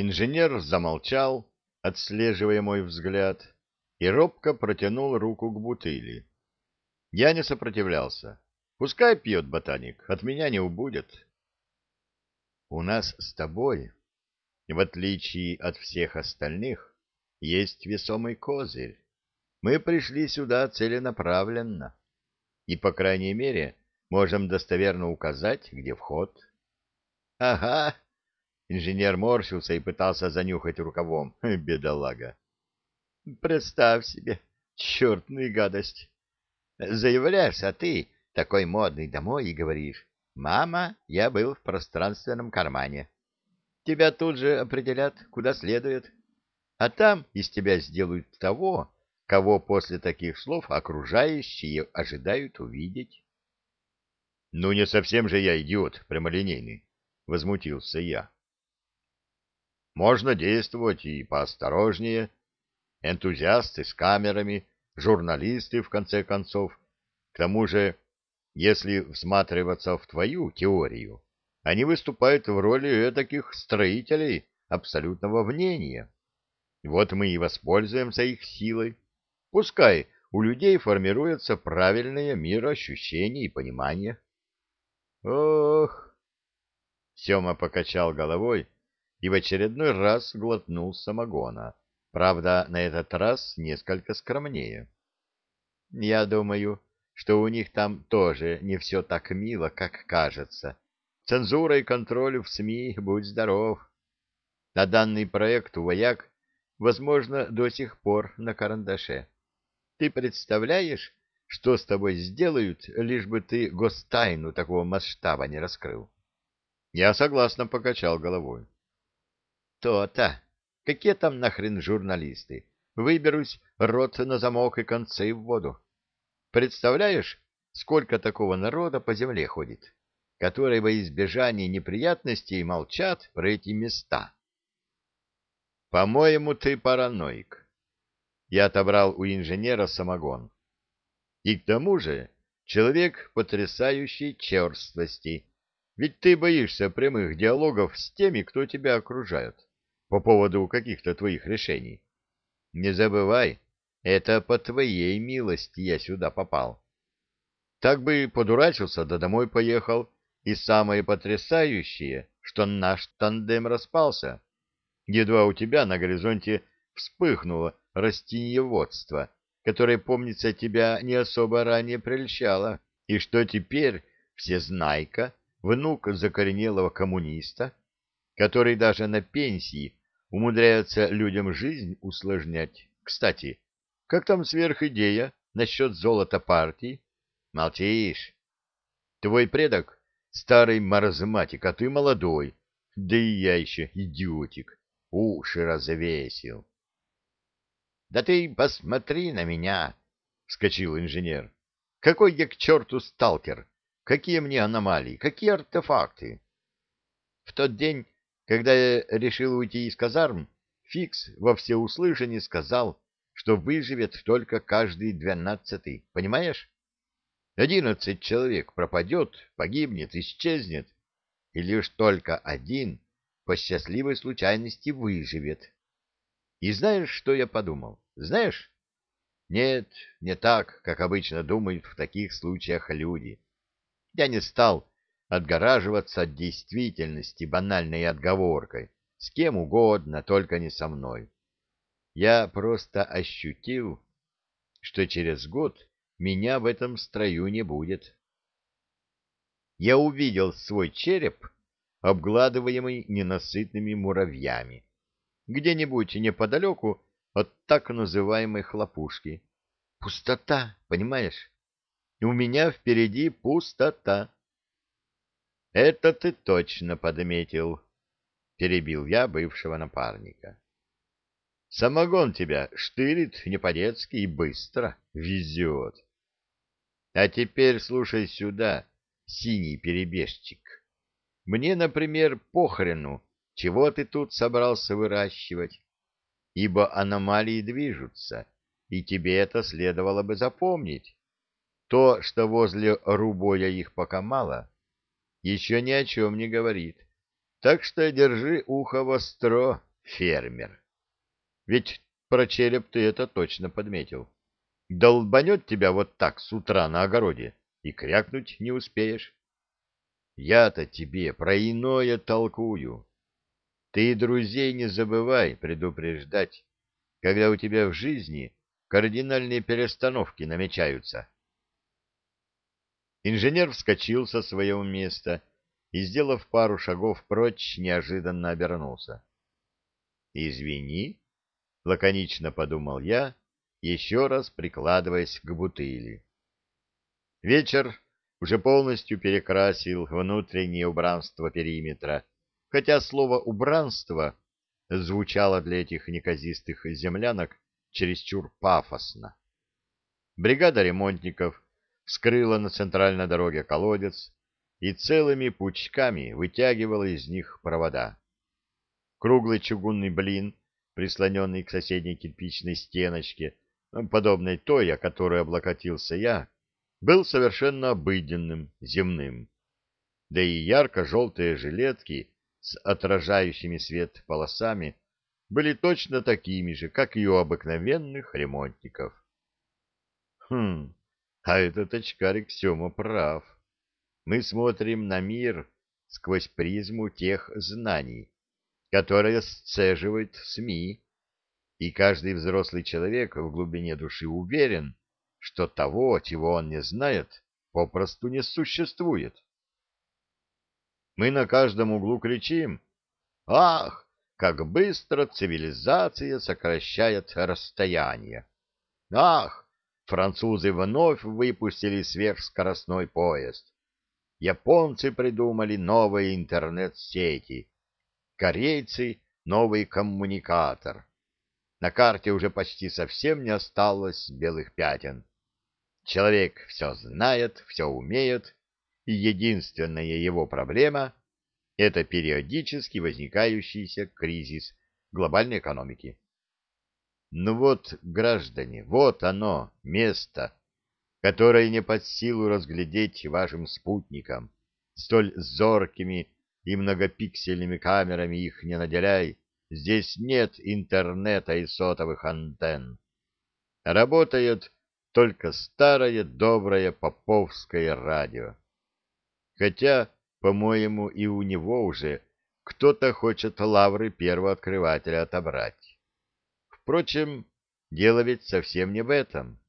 Инженер замолчал, отслеживая мой взгляд, и робко протянул руку к бутыли. Я не сопротивлялся. Пускай пьет ботаник, от меня не убудет. У нас с тобой, в отличие от всех остальных, есть весомый козырь. Мы пришли сюда целенаправленно и, по крайней мере, можем достоверно указать, где вход. — Ага. Инженер морщился и пытался занюхать рукавом. Бедолага. — Представь себе, чертная гадость. Заявляешься ты, такой модный, домой и говоришь, «Мама, я был в пространственном кармане». Тебя тут же определят, куда следует. А там из тебя сделают того, кого после таких слов окружающие ожидают увидеть. — Ну, не совсем же я идиот прямолинейный, — возмутился я. — Можно действовать и поосторожнее. Энтузиасты с камерами, журналисты, в конце концов. К тому же, если всматриваться в твою теорию, они выступают в роли таких строителей абсолютного мнения. Вот мы и воспользуемся их силой Пускай у людей формируется правильное мироощущение и понимание. Ох! Сема покачал головой и в очередной раз глотнул самогона. Правда, на этот раз несколько скромнее. Я думаю, что у них там тоже не все так мило, как кажется. Цензура и контроль в СМИ, будь здоров. На данный проект у вояк, возможно, до сих пор на карандаше. Ты представляешь, что с тобой сделают, лишь бы ты гостайну такого масштаба не раскрыл? Я согласно покачал головой. То-то. Какие там нахрен журналисты? Выберусь, рот на замок и концы в воду. Представляешь, сколько такого народа по земле ходит, которые во избежание неприятностей молчат про эти места? По-моему, ты параноик. Я отобрал у инженера самогон. И к тому же человек потрясающей черствости, ведь ты боишься прямых диалогов с теми, кто тебя окружает, по поводу каких-то твоих решений. Не забывай, это по твоей милости я сюда попал. Так бы подурачился, да домой поехал, и самое потрясающее, что наш тандем распался. Едва у тебя на горизонте вспыхнуло растениеводства, которое, помнится, тебя не особо ранее прельщало, и что теперь всезнайка, внук закоренелого коммуниста, который даже на пенсии умудряется людям жизнь усложнять. Кстати, как там сверхидея насчет золота партии? Молчишь. Твой предок — старый маразматик, а ты молодой. Да и я еще идиотик. Уши развесил. — Да ты посмотри на меня! — вскочил инженер. — Какой я к черту сталкер! Какие мне аномалии! Какие артефакты! В тот день, когда я решил уйти из казарм, Фикс во всеуслышание сказал, что выживет только каждый двенадцатый, понимаешь? Одиннадцать человек пропадет, погибнет, исчезнет, и лишь только один по счастливой случайности выживет. И знаешь, что я подумал? Знаешь? Нет, не так, как обычно думают в таких случаях люди. Я не стал отгораживаться от действительности банальной отговоркой. С кем угодно, только не со мной. Я просто ощутил, что через год меня в этом строю не будет. Я увидел свой череп, обгладываемый ненасытными муравьями где-нибудь неподалеку от так называемой хлопушки. Пустота, понимаешь? У меня впереди пустота. — Это ты точно подметил, — перебил я бывшего напарника. — Самогон тебя штырит не по-детски и быстро везет. А теперь слушай сюда, синий перебежчик. Мне, например, похрену, чего ты тут собрался выращивать? Ибо аномалии движутся, и тебе это следовало бы запомнить. То, что возле рубоя их пока мало, еще ни о чем не говорит. Так что держи ухо востро. фермер. Ведь про череп ты это точно подметил. Долбанет тебя вот так с утра на огороде, и крякнуть не успеешь. Я-то тебе про иное толкую. Ты друзей не забывай предупреждать, когда у тебя в жизни кардинальные перестановки намечаются. Инженер вскочил со своего места и, сделав пару шагов прочь, неожиданно обернулся. «Извини», — лаконично подумал я, еще раз прикладываясь к бутыли. Вечер уже полностью перекрасил внутреннее убранство периметра, хотя слово «убранство» звучало для этих неказистых землянок чересчур пафосно. Бригада ремонтников вскрыла на центральной дороге колодец и целыми пучками вытягивала из них провода. Круглый чугунный блин, прислоненный к соседней кирпичной стеночке, подобной той, о которой облокотился я, был совершенно обыденным, земным. Да и ярко-желтые жилетки с отражающими свет полосами были точно такими же, как и у обыкновенных ремонтников. Хм, а этот очкарик Сема прав. Мы смотрим на мир сквозь призму тех знаний, которые сцеживают СМИ, и каждый взрослый человек в глубине души уверен, что того, чего он не знает, попросту не существует. Мы на каждом углу кричим «Ах, как быстро цивилизация сокращает расстояние! Ах, французы вновь выпустили сверхскоростной поезд! Японцы придумали новые интернет-сети, корейцы — новый коммуникатор. На карте уже почти совсем не осталось белых пятен. Человек все знает, все умеет, и единственная его проблема — это периодически возникающийся кризис глобальной экономики. Ну вот, граждане, вот оно, место, которое не под силу разглядеть вашим спутникам, столь зоркими и многопиксельными камерами их не наделяй, здесь нет интернета и сотовых антенн. Работает только старое доброе поповское радио. Хотя, по-моему, и у него уже кто-то хочет лавры первого открывателя отобрать. Впрочем, дело ведь совсем не в этом.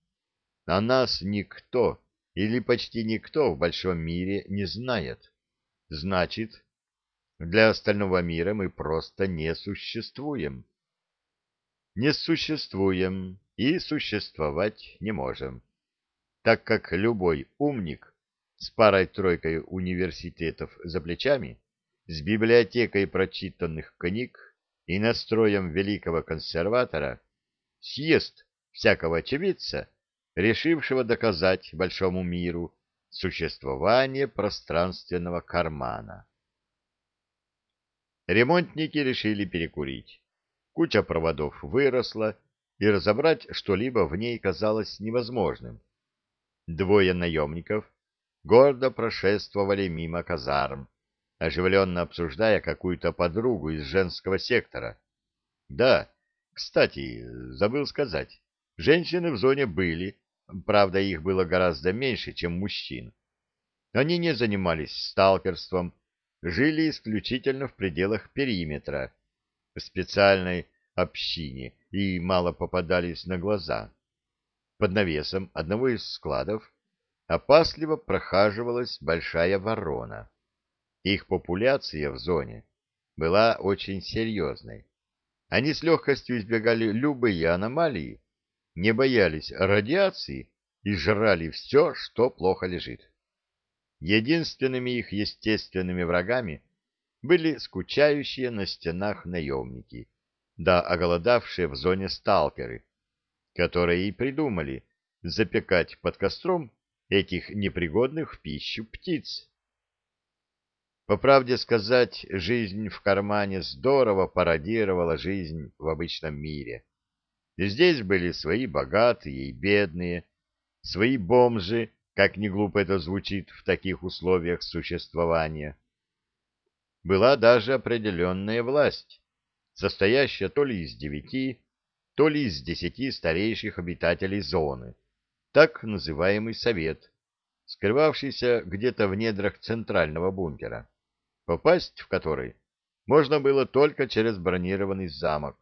О нас никто или почти никто в большом мире не знает. Значит, для остального мира мы просто не существуем. Не существуем и существовать не можем, так как любой умник с парой-тройкой университетов за плечами, с библиотекой прочитанных книг и настроем великого консерватора съест всякого очевидца, решившего доказать большому миру существование пространственного кармана. Ремонтники решили перекурить. Куча проводов выросла, и разобрать что-либо в ней казалось невозможным. Двое наемников гордо прошествовали мимо казарм, оживленно обсуждая какую-то подругу из женского сектора. Да, кстати, забыл сказать, женщины в зоне были, правда, их было гораздо меньше, чем мужчин. Они не занимались сталкерством, жили исключительно в пределах периметра, специальной общине и мало попадались на глаза. Под навесом одного из складов опасливо прохаживалась большая ворона. Их популяция в зоне была очень серьезной. Они с легкостью избегали любые аномалии, не боялись радиации и жрали все, что плохо лежит. Единственными их естественными врагами были скучающие на стенах наемники — да оголодавшие в зоне сталкеры, которые и придумали запекать под костром этих непригодных в пищу птиц. По правде сказать, жизнь в кармане здорово пародировала жизнь в обычном мире. Здесь были свои богатые и бедные, свои бомжи, как ни глупо это звучит в таких условиях существования. Была даже определенная власть, состоящая то ли из девяти, то ли из десяти старейших обитателей зоны, так называемый совет, скрывавшийся где-то в недрах центрального бункера, попасть в который можно было только через бронированный замок.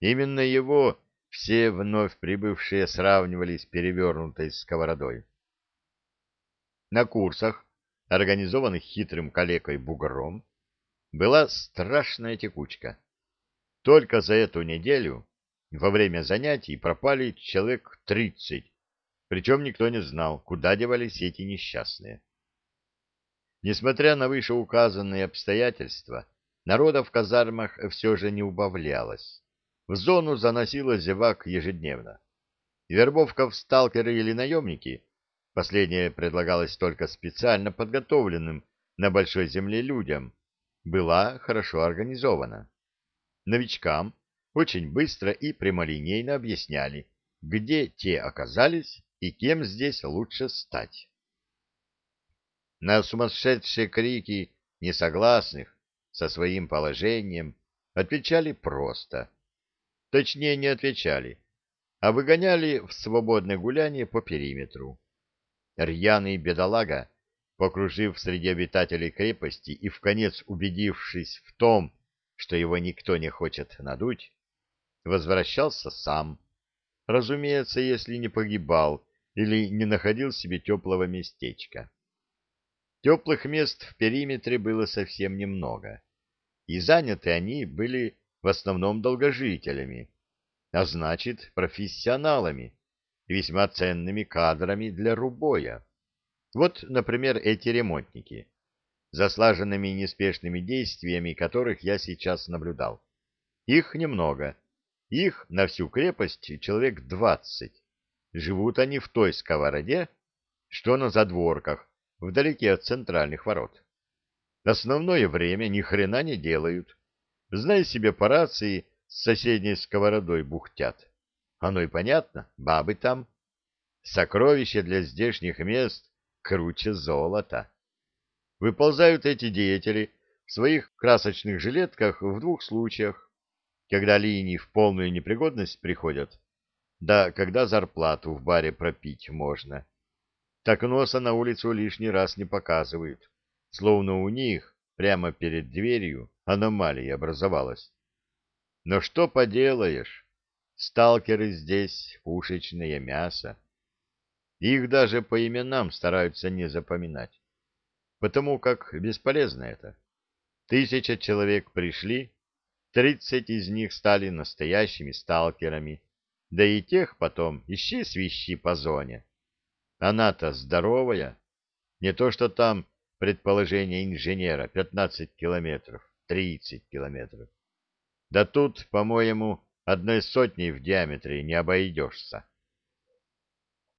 Именно его все вновь прибывшие сравнивали с перевернутой сковородой. На курсах, организованных хитрым калекой бугром, была страшная текучка. Только за эту неделю во время занятий пропали человек тридцать, причем никто не знал, куда девались эти несчастные. Несмотря на вышеуказанные обстоятельства, народа в казармах все же не убавлялось. В зону заносило зевак ежедневно. Вербовка в сталкеры или наемники, последнее предлагалось только специально подготовленным на большой земле людям, была хорошо организована. Новичкам очень быстро и прямолинейно объясняли, где те оказались и кем здесь лучше стать. На сумасшедшие крики несогласных со своим положением отвечали просто. Точнее, не отвечали, а выгоняли в свободное гуляние по периметру. Рьяный бедолага, покружив среди обитателей крепости и в конец убедившись в том, что его никто не хочет надуть, возвращался сам, разумеется, если не погибал или не находил себе теплого местечка. Теплых мест в периметре было совсем немного, и заняты они были в основном долгожителями, а значит, профессионалами, весьма ценными кадрами для рубоя. Вот, например, эти ремонтники, за слаженными и неспешными действиями которых я сейчас наблюдал. Их немного, их на всю крепость человек двадцать. Живут они в той сковороде, что на задворках, вдалеке от центральных ворот. Основное время ни хрена не делают. Знай себе по рации, с соседней сковородой бухтят. Оно и понятно, бабы там. Сокровище для здешних мест круче золота. Выползают эти деятели в своих красочных жилетках в двух случаях когда линии в полную непригодность приходят, да когда зарплату в баре пропить можно. Так носа на улицу лишний раз не показывают, словно у них прямо перед дверью аномалия образовалась. Но что поделаешь, сталкеры здесь пушечное мясо. Их даже по именам стараются не запоминать, потому как бесполезно это. Тысяча человек пришли, Тридцать из них стали настоящими сталкерами, да и тех потом ищи свищи по зоне. Она-то здоровая, не то что там предположение инженера пятнадцать километров, тридцать километров. Да тут, по-моему, одной сотней в диаметре не обойдешься.